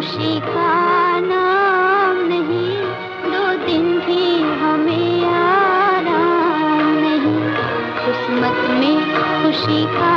खुशी का नाम नहीं। दो दिन भी हमें आराम नहीं। किस्मत में खुशी का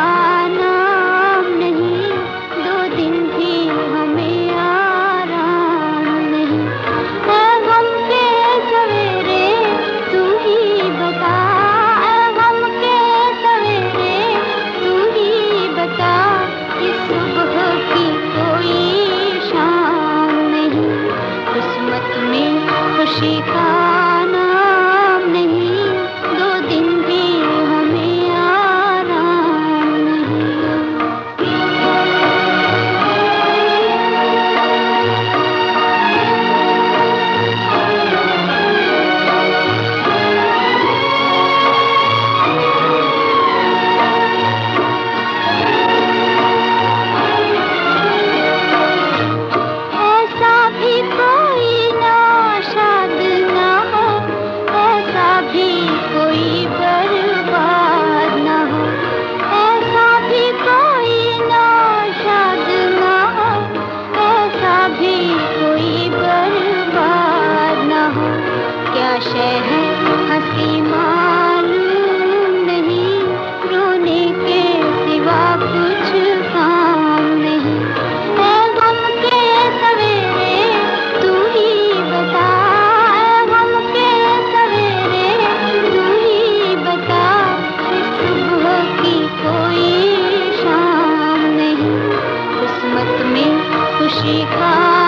शिखा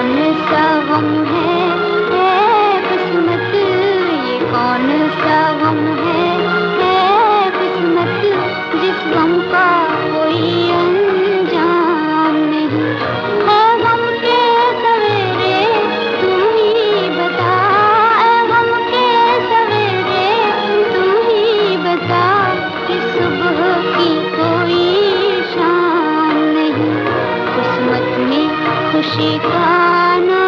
कौन सा गम है? किस्मत, ये कौन सा गम है? किस्मत, जिस गम का कोई अंजाम नहीं। है के सवेरे, तू बता। है के सवेरे, तू बता। कि सुबह की कोई शाम नहीं। किस्मत में खुशी का